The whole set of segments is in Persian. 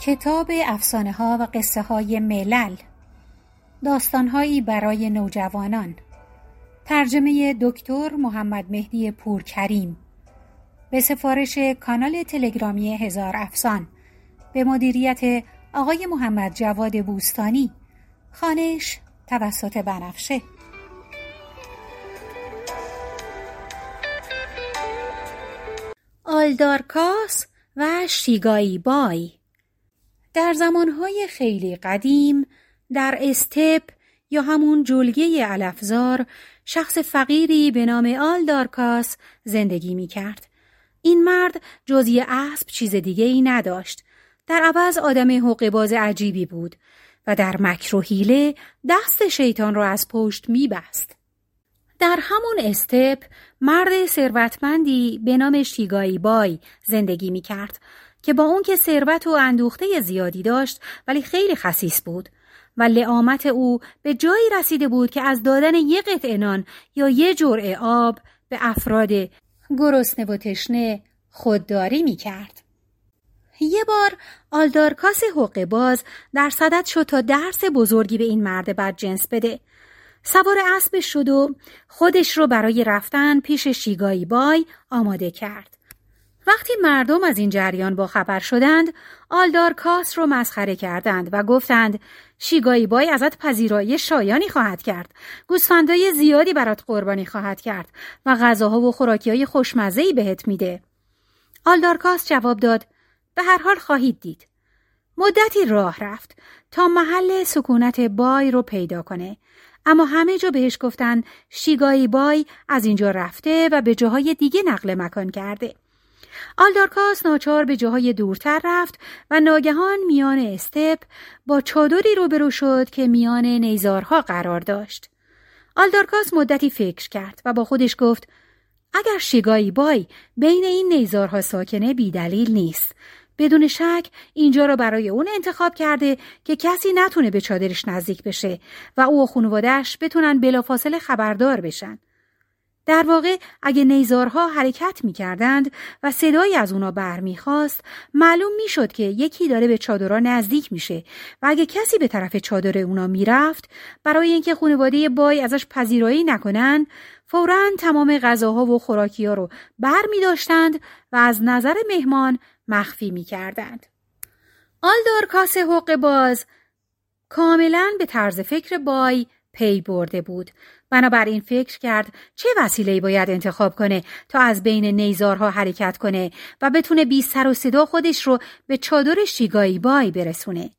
کتاب افسانه ها و قصه های ملل داستانهایی برای نوجوانان. ترجمه دکتر محمد مهدی پورکریم. به سفارش کانال تلگرامی هزار افسان. به مدیریت آقای محمد جواد بوستانی. خانش توسط بنفشه. آلدارکاس و شیگایی بای در زمانهای خیلی قدیم در استپ یا همون جلگه علفزار شخص فقیری به نام آلدارکاس زندگی می کرد. این مرد جزی اسب چیز دیگه ای نداشت. در عوض آدم حقباز عجیبی بود و در مکر و حیله دست شیطان را از پشت می بست. در همون استپ مرد ثروتمندی به نام شیگایی بای زندگی می کرد که با اون که ثروت و اندوخته زیادی داشت ولی خیلی خسیس بود و لعامت او به جایی رسیده بود که از دادن یک قطعه نان یا یه جرعه آب به افراد گرسنه و تشنه خودداری می کرد. یه بار آلدارکاس حقه باز در صدد شد تا درس بزرگی به این مرد بد جنس بده. سوار اسب شد و خودش رو برای رفتن پیش شیگایی بای آماده کرد. وقتی مردم از این جریان با خبر شدند آلدارکاس رو مسخره کردند و گفتند شیگایی بای ازت پذیرایی شایانی خواهد کرد. گوسفندای زیادی برات قربانی خواهد کرد و غذاها و خوراکی های خوشمزهی بهت میده. آلدارکاس جواب داد به هر حال خواهید دید. مدتی راه رفت تا محل سکونت بای رو پیدا کنه. اما همه جا بهش گفتن شیگایی بای از اینجا رفته و به جاهای دیگه نقل مکان کرده. آلدارکاس ناچار به جاهای دورتر رفت و ناگهان میان استپ با چادری روبرو شد که میان نیزارها قرار داشت. آلدارکاس مدتی فکر کرد و با خودش گفت اگر شیگایی بای بین این نیزارها ساکنه بیدلیل نیست. بدون شک اینجا را برای اون انتخاب کرده که کسی نتونه به چادرش نزدیک بشه و او و خانوادهش بتونن بلافاصله خبردار بشن. در واقع اگه نیزارها حرکت می کردند و صدایی از اونا برمیخواست معلوم می‌شد که یکی داره به چادرها نزدیک میشه و اگه کسی به طرف چادر اونا می‌رفت برای اینکه خانواده بای ازش پذیرایی نکنن فورا تمام غذاها و خوراکی ها رو بر می داشتند و از نظر مهمان مخفی می کردند. آلدار کاس حق باز کاملا به طرز فکر بای پی برده بود بنابراین فکر کرد چه وسیله‌ای باید انتخاب کنه تا از بین نیزارها حرکت کنه و بتونه بی سر و صدا خودش رو به چادر شیگایی بای برسونه.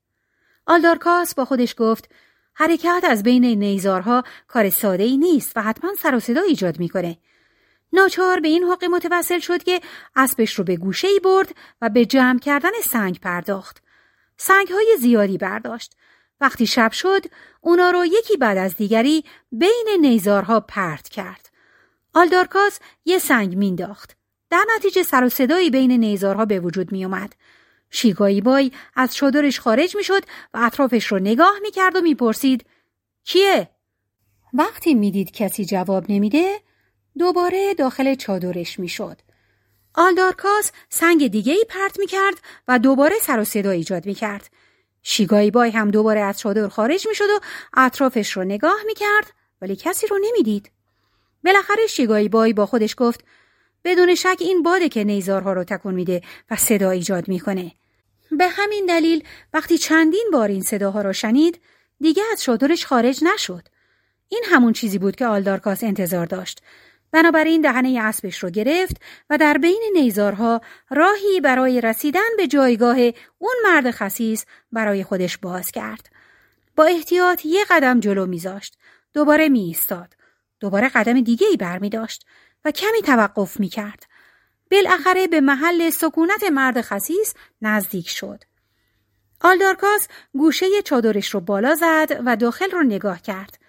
آلدارکاس با خودش گفت حرکت از بین نیزارها کار ساده ای نیست و حتما سر و صدا ایجاد می‌کنه. ناچار به این حق متوسل شد که اسبش رو به گوشه ای برد و به جمع کردن سنگ پرداخت. سنگ های زیادی برداشت وقتی شب شد اونا رو یکی بعد از دیگری بین نیزارها پرت کرد. آلدارکاس یه سنگ مینداخت. در نتیجه سر و صدایی بین نیزارها به وجود می اومد. شیگایی بای از چادرش خارج می شد و اطرافش رو نگاه می کرد و می پرسید کیه؟ وقتی می‌دید کسی جواب نمیده دوباره داخل چادرش می شد. آلدارکاس سنگ دیگه ای پرت می کرد و دوباره سر و صدا ایجاد می کرد. شیگایی بای هم دوباره از چادر خارج می شد و اطرافش رو نگاه می کرد ولی کسی رو نمی‌دید. بالاخره شیگایی بای با خودش گفت بدون شک این باده که نیزارها رو تکون میده و صدا ایجاد می‌کنه. به همین دلیل وقتی چندین بار این صداها را شنید دیگه از چادرش خارج نشد. این همون چیزی بود که آلدارکاس انتظار داشت بنابراین دهنه اسبش رو گرفت و در بین نیزارها راهی برای رسیدن به جایگاه اون مرد خسیس برای خودش باز کرد. با احتیاط یه قدم جلو میذاشت. دوباره می ایستاد. دوباره قدم دیگه ای بر می داشت و کمی توقف می کرد. بالاخره به محل سکونت مرد خسیس نزدیک شد. آلدارکاس گوشه چادرش رو بالا زد و داخل رو نگاه کرد.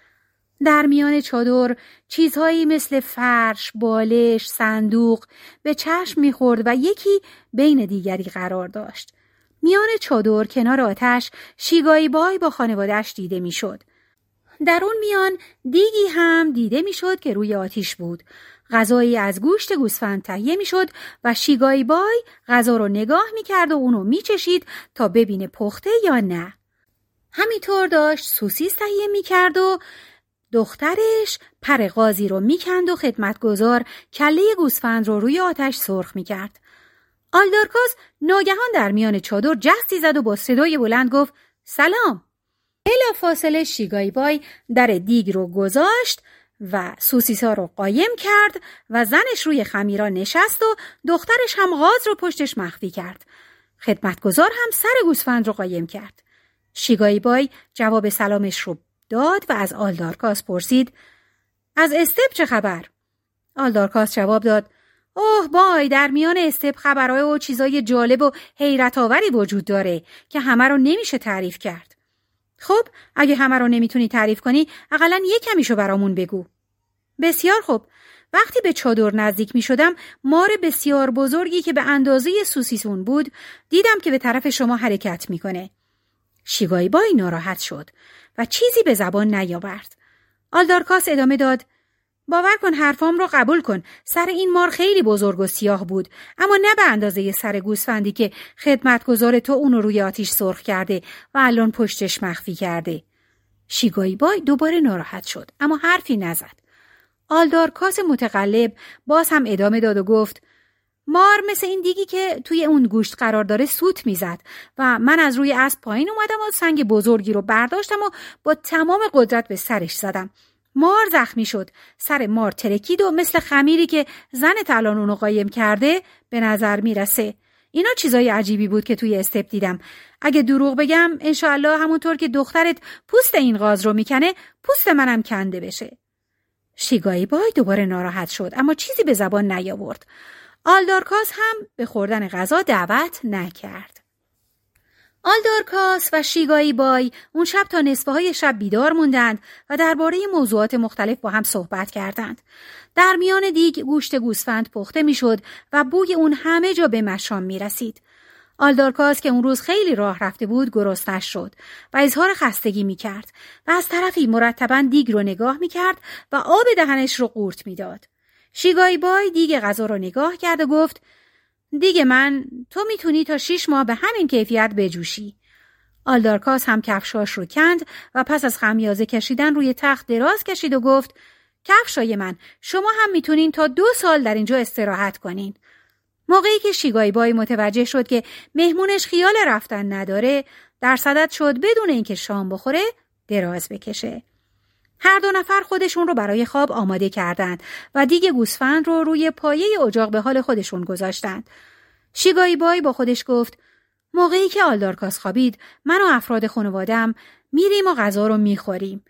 در میان چادر چیزهایی مثل فرش، بالش، صندوق به چشم می‌خورد و یکی بین دیگری قرار داشت. میان چادر کنار آتش شیگایی بای با خانوادهش دیده می‌شد. در اون میان دیگی هم دیده می‌شد که روی آتیش بود. غذایی از گوشت گوسفند تهیه می‌شد و شیگایی بای غذا رو نگاه می‌کرد و اونو میچشید تا ببینه پخته یا نه. همینطور داشت سوسیس تهیه می‌کرد و دخترش پر قاضی رو می‌کند و خدمتگزار کله گوسفند رو روی آتش سرخ می‌کرد. آلدارکاس ناگهان در میان چادر جستی زد و با صدای بلند گفت سلام. بلا فاصله شیگای بای در دیگ رو گذاشت و سوسیسا رو قایم کرد و زنش روی خمیرا نشست و دخترش هم غاز رو پشتش مخفی کرد. خدمتگزار هم سر گوسفند رو قایم کرد. شیگای بای جواب سلامش رو داد و از آلدارکاس پرسید از استپ چه خبر؟ آلدارکاس جواب داد اوه بای در میان استپ خبرهای و چیزای جالب و حیرت آوری وجود داره که همه رو نمیشه تعریف کرد. خب اگه همه رو نمی‌تونی تعریف کنی اقلا یه کمیشو برامون بگو. بسیار خوب وقتی به چادر نزدیک می شدم مار بسیار بزرگی که به اندازه سوسیسون بود دیدم که به طرف شما حرکت می‌کنه. شیگای بای ناراحت شد و چیزی به زبان نیاورد. آلدارکاس ادامه داد باور کن حرفام رو قبول کن سر این مار خیلی بزرگ و سیاه بود اما نه به اندازه سر گوسفندی که خدمتگزار تو اونو روی آتیش سرخ کرده و الان پشتش مخفی کرده شیگایی بای دوباره ناراحت شد اما حرفی نزد آلدارکاس متقلب باز هم ادامه داد و گفت مار مثل این دیگی که توی اون گوشت قرار داره سوت می‌زد و من از روی اسب پایین اومدم و سنگ بزرگی رو برداشتم و با تمام قدرت به سرش زدم. مار زخمی شد. سر مار ترکید و مثل خمیری که زن الان اونو قایم کرده به نظر می‌رسه. اینا چیزای عجیبی بود که توی استپ دیدم. اگه دروغ بگم انشاالله همونطور که دخترت پوست این غاز رو می‌کنه پوست منم کنده بشه. شیگایی بای دوباره ناراحت شد اما چیزی به زبان نیاورد. آلدارکاس هم به خوردن غذا دعوت نکرد آلدارکاس و شیگایی بای اون شب تا نصفه های شب بیدار موندند و درباره موضوعات مختلف با هم صحبت کردند. در میان دیگ گوشت گوسفند پخته می‌شد و بوی اون همه جا به مشام می رسید. آلدارکاس که اون روز خیلی راه رفته بود گرسنش شد و اظهار خستگی می کرد و از طرفی مرتبا دیگ رو نگاه می کرد و آب دهنش رو قورت می‌داد. شیگای بای دیگ غذا رو نگاه کرد و گفت دیگه من تو می‌تونی تا شیش ماه به همین کیفیت بجوشی. آلدارکاس هم کفشاش رو کند و پس از خمیازه کشیدن روی تخت دراز کشید و گفت کفشای من شما هم می‌تونین تا دو سال در اینجا استراحت کنین. موقعی که شیگای بای متوجه شد که مهمونش خیال رفتن نداره در صدد شد بدون اینکه شام بخوره دراز بکشه. هر دو نفر خودشون رو برای خواب آماده کردند و دیگه گوسفند رو روی پایه اجاق به حال خودشون گذاشتند. شیگایی بای با خودش گفت موقعی که آلدارکاس خوابید من و افراد خانوادم میریم و غذا رو می‌خوریم.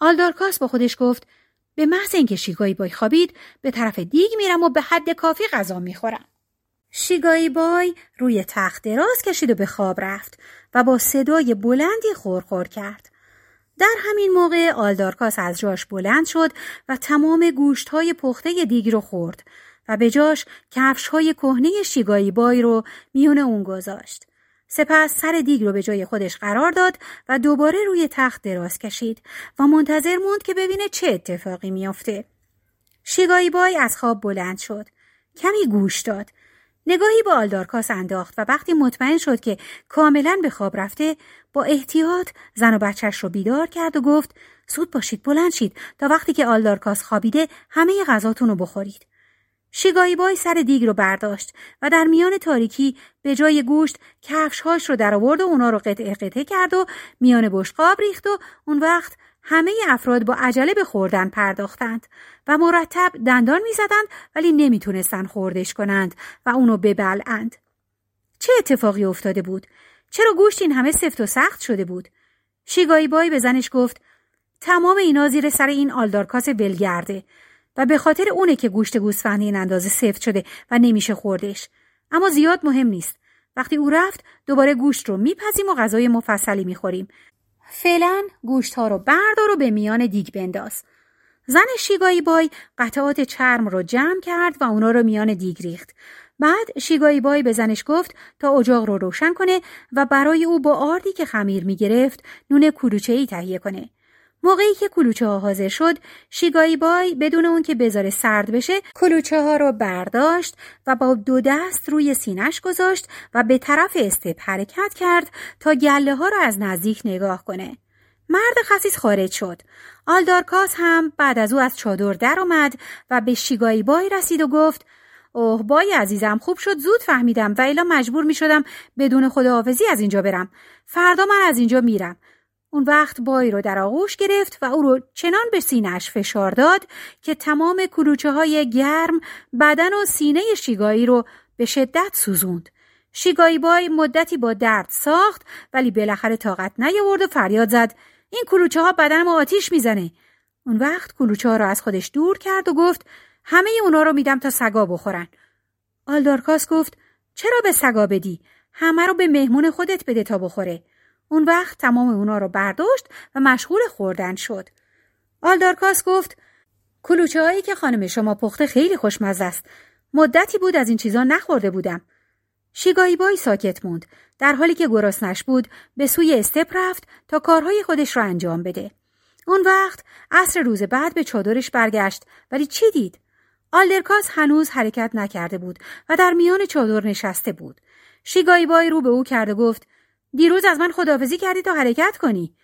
آلدارکاس با خودش گفت به محض اینکه شیگایی بای خوابید به طرف دیگ میرم و به حد کافی غذا می‌خورم. شیگایی بای روی تخت دراز کشید و به خواب رفت و با صدای بلندی خورخور کرد. در همین موقع آلدارکاس از جاش بلند شد و تمام گوشت های پخته دیگ رو خورد و به جاش کفش های کهنه شیگایی بای رو میون اون گذاشت. سپس سر دیگ رو به جای خودش قرار داد و دوباره روی تخت دراز کشید و منتظر موند که ببینه چه اتفاقی میافته. شیگایی بای از خواب بلند شد. کمی گوش داد نگاهی به آلدارکاس انداخت و وقتی مطمئن شد که کاملا به خواب رفته با احتیاط زن و بچهش رو بیدار کرد و گفت سود باشید بلند شید تا وقتی که آلدارکاس خوابیده همه غذاتون رو بخورید. شیگایی بای سر دیگ رو برداشت و در میان تاریکی به جای گوشت کفشهاش رو در آورد و اونا رو قطعه قطعه کرد و میان بشقاب ریخت و اون وقت همه افراد با عجله به خوردن پرداختند و مرتب دندان می‌زدند ولی نمی‌تونستند خوردش کنند و اونو ببلعند. چه اتفاقی افتاده بود؟ چرا گوشت این همه سفت و سخت شده بود؟ شیگایی بای به زنش گفت تمام اینا زیر سر این آلدارکاس ولگرده و به خاطر اونه که گوشت گوسفندی این اندازه سفت شده و نمیشه خوردش. اما زیاد مهم نیست. وقتی او رفت دوباره گوشت رو میپزیم و غذای مفصلی می‌خوریم فعلا گوشت ها رو بردار و به میان دیگ بنداز. زن شیگایی بای قطعات چرم رو جمع کرد و اونا رو میان دیگ ریخت. بعد شیگایی بای به زنش گفت تا اجاق رو روشن کنه و برای او با آردی که خمیر می گرفت نون کلوچه ای تهیه کنه. موقعی که کلوچه ها حاضر شد شیگایی بای بدون اون که بذاره سرد بشه کلوچه ها رو برداشت و با دو دست روی سینش گذاشت و به طرف استپ حرکت کرد تا گله ها رو از نزدیک نگاه کنه. مرد خسیس خارج شد. آلدارکاس هم بعد از او از چادر در آمد و به شیگایی بای رسید و گفت اوه بای عزیزم خوب شد زود فهمیدم و الا مجبور می شدم بدون خداحافظی از اینجا برم. فردا من از اینجا میرم. اون وقت بای رو در آغوش گرفت و او رو چنان به سینهش فشار داد که تمام کلوچه های گرم بدن و سینه شیگایی رو به شدت سوزوند. شیگایی بای مدتی با درد ساخت ولی بالاخره طاقت نیاورد و فریاد زد این کلوچه ها بدن ما آتیش می‌زنه. اون وقت کلوچه ها رو از خودش دور کرد و گفت همه اونا رو میدم تا سگا بخورن. آلدارکاس گفت چرا به سگا بدی؟ همه رو به مهمون خودت بده تا بخوره. اون وقت تمام اونا رو برداشت و مشغول خوردن شد. آلدارکاس گفت کلوچه هایی که خانم شما پخته خیلی خوشمزه است. مدتی بود از این چیزا نخورده بودم. شیگایی بای ساکت موند. در حالی که گرسنش بود به سوی استپ رفت تا کارهای خودش را انجام بده. اون وقت عصر روز بعد به چادرش برگشت ولی چی دید؟ آلدرکاس هنوز حرکت نکرده بود و در میان چادر نشسته بود. شیگایی بای رو به او کرد و گفت دیروز از من خداحافظی کردی تا حرکت کنی.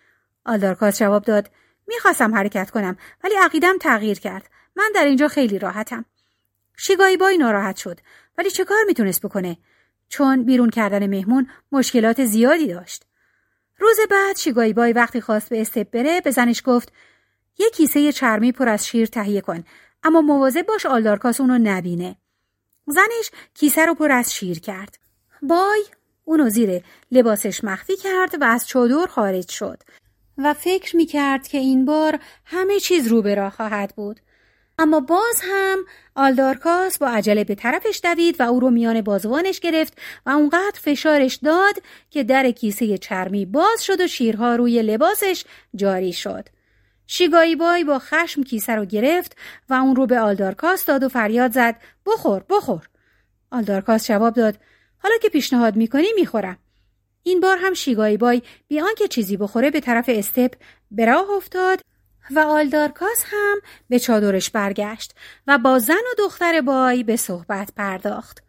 آلدارکاس جواب داد می‌خواستم حرکت کنم ولی عقیدم تغییر کرد. من در اینجا خیلی راحتم. شیگایی بای ناراحت شد ولی چه کار می‌تونست بکنه؟ چون بیرون کردن مهمون مشکلات زیادی داشت. روز بعد شیگایی بای وقتی خواست به استپ بره به زنش گفت یک کیسه چرمی پر از شیر تهیه کن اما مواظب باش آلدارکاس اونو نبینه. زنش کیسه رو پر از شیر کرد. بای اونو زیر لباسش مخفی کرد و از چادر خارج شد و فکر می کرد که این بار همه چیز رو به راه خواهد بود. اما باز هم آلدارکاس با عجله به طرفش دوید و او رو میان بازوانش گرفت و اونقدر فشارش داد که در کیسه چرمی باز شد و شیرها روی لباسش جاری شد. شیگایی بای با خشم کیسه رو گرفت و اون رو به آلدارکاس داد و فریاد زد بخور بخور. آلدارکاس جواب داد حالا که پیشنهاد می‌کنی می‌خورم. این بار هم شیگایی بای بی آنکه چیزی بخوره به طرف استپ به راه افتاد و آلدارکاس هم به چادرش برگشت و با زن و دختر بای به صحبت پرداخت.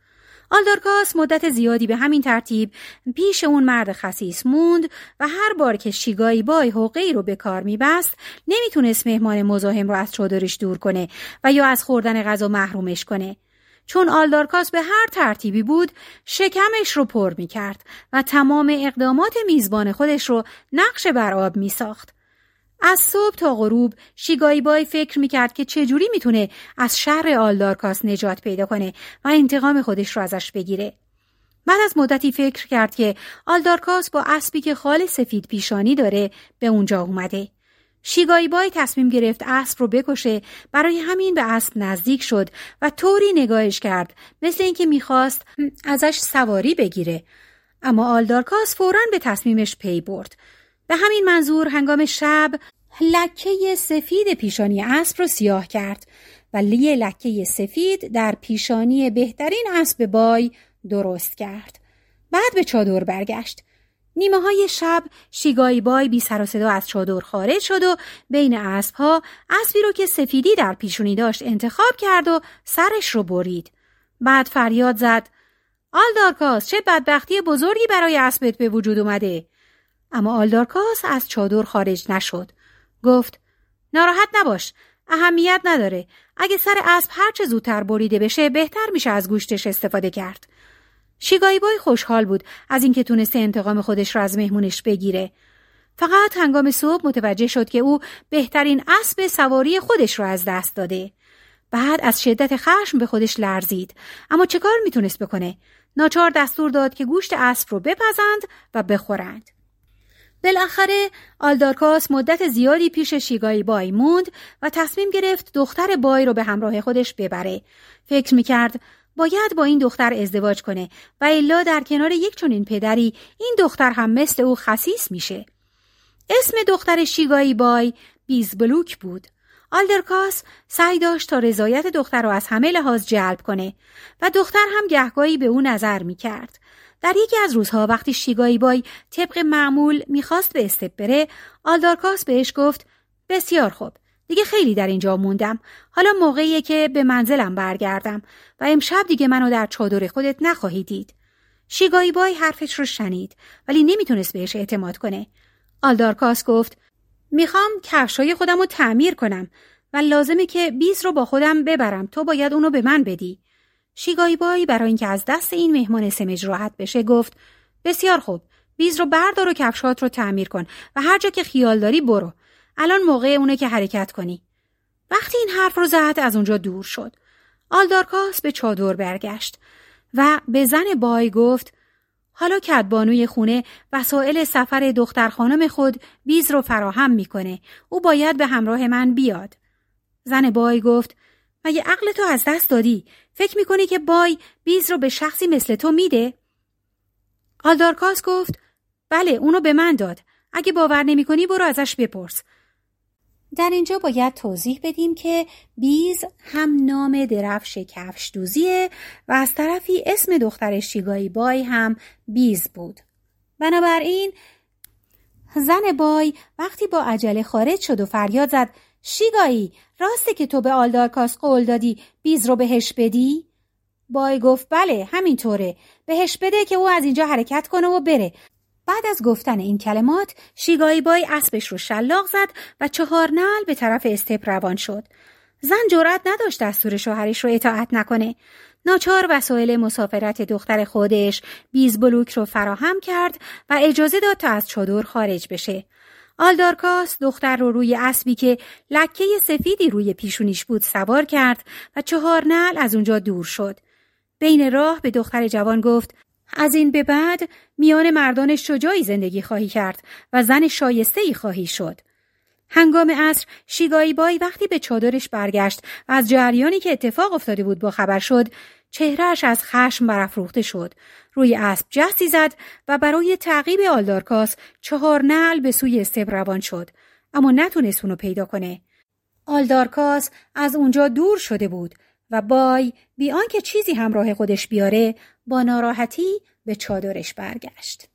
آلدارکاس مدت زیادی به همین ترتیب پیش اون مرد خسیس موند و هر بار که شیگایی بای حقی رو به کار میبست نمی‌تونست مهمان مزاحم رو از چادرش دور کنه و یا از خوردن غذا محرومش کنه. چون آلدارکاس به هر ترتیبی بود شکمش رو پر می کرد و تمام اقدامات میزبان خودش رو نقش بر آب می ساخت. از صبح تا غروب شیگایی بای فکر کرد که چجوری می‌تونه از شر آلدارکاس نجات پیدا کنه و انتقام خودش رو ازش بگیره. بعد از مدتی فکر کرد که آلدارکاس با اسبی که خال سفید پیشانی داره به اونجا اومده. شیگایی بای تصمیم گرفت اسب رو بکشه برای همین به اسب نزدیک شد و طوری نگاهش کرد مثل اینکه می‌خواست ازش سواری بگیره. اما آلدارکاس فورا به تصمیمش پی برد. به همین منظور هنگام شب لکه سفید پیشانی اسب رو سیاه کرد و لی لکه سفید در پیشانی بهترین اسب بای درست کرد. بعد به چادر برگشت. نیمه های شب شیگایی بای بی سر و صدا از چادر خارج شد و بین اسب ها اسبی رو که سفیدی در پیشونی داشت انتخاب کرد و سرش رو برید. بعد فریاد زد آلدارکاس چه بدبختی بزرگی برای اسبت به وجود اومده. اما آلدارکاس از چادر خارج نشد. گفت ناراحت نباش. اهمیت نداره. اگه سر اسب هرچه زودتر بریده بشه بهتر میشه از گوشتش استفاده کرد. شیگایی بای خوشحال بود از اینکه تونسته انتقام خودش را از مهمونش بگیره. فقط هنگام صبح متوجه شد که او بهترین اسب سواری خودش را از دست داده. بعد از شدت خشم به خودش لرزید اما چه کار می‌تونست بکنه؟ ناچار دستور داد که گوشت اسب رو بپزند و بخورند. بالاخره آلدارکاس مدت زیادی پیش شیگایی بای موند و تصمیم گرفت دختر بای رو به همراه خودش ببره. فکر می‌کرد باید با این دختر ازدواج کنه و الا در کنار یک چنین پدری این دختر هم مثل او خسیس میشه. اسم دختر شیگایی بای بیزبلوک بود. آلدرکاس سعی داشت تا رضایت دختر رو از همه لحاظ جلب کنه و دختر هم گهگاهی به او نظر می‌کرد. در یکی از روزها وقتی شیگایی بای طبق معمول می‌خواست به استپ بره آلدارکاس بهش گفت بسیار خوب دیگه خیلی در اینجا موندم. حالا موقعیه که به منزلم برگردم و امشب دیگه منو در چادر خودت نخواهی دید. شیگایی بای حرفش رو شنید ولی نمی‌تونست بهش اعتماد کنه. آلدارکاس گفت می‌خوام کفشای خودم رو تعمیر کنم و لازمه که بیز رو با خودم ببرم. تو باید اونو به من بدی. شیگایی بای برای اینکه از دست این مهمان سمج راحت بشه گفت بسیار خوب. بیز رو بردار و کفشات رو تعمیر کن و هر جا که خیال داری برو. الان موقع اونه که حرکت کنی. وقتی این حرف رو زد از اونجا دور شد. آلدارکاس به چادر برگشت و به زن بای گفت حالا کدبانوی خونه وسایل سفر دختر خانم خود بیز رو فراهم می‌کنه. او باید به همراه من بیاد. زن بای گفت مگه عقل تو از دست دادی؟ فکر می‌کنی که بای بیز رو به شخصی مثل تو میده؟ آلدارکاس گفت بله اونو به من داد. اگه باور نمی‌کنی برو ازش بپرس. در اینجا باید توضیح بدیم که بیز هم نام درفش کفش دوزیه و از طرفی اسم دختر شیگایی بای هم بیز بود. بنابراین زن بای وقتی با عجله خارج شد و فریاد زد شیگایی راسته که تو به آلدارکاس قول دادی بیز رو بهش بدی؟ بای گفت بله همینطوره بهش بده که او از اینجا حرکت کنه و بره بعد از گفتن این کلمات شیگایی بای اسبش رو شلاق زد و چهار نل به طرف استپ روان شد. زن جرأت نداشت دستور شوهرش رو اطاعت نکنه. ناچار وسایل مسافرت دختر خودش بیز بلوک رو فراهم کرد و اجازه داد تا از چادر خارج بشه. آلدارکاس دختر رو روی اسبی که لکه سفیدی روی پیشونیش بود سوار کرد و چهار نل از اونجا دور شد. بین راه به دختر جوان گفت از این به بعد میان مردان شجاعی زندگی خواهی کرد و زن شایسته ای خواهی شد. هنگام عصر شیگایی بای وقتی به چادرش برگشت و از جریانی که اتفاق افتاده بود با خبر شد چهرهش از خشم برافروخته شد. روی اسب جستی زد و برای تعقیب آلدارکاس چهار نعل به سوی استب روان شد. اما نتونست اونو پیدا کنه. آلدارکاس از اونجا دور شده بود. و بای بی آنکه چیزی همراه خودش بیاره با ناراحتی به چادرش برگشت.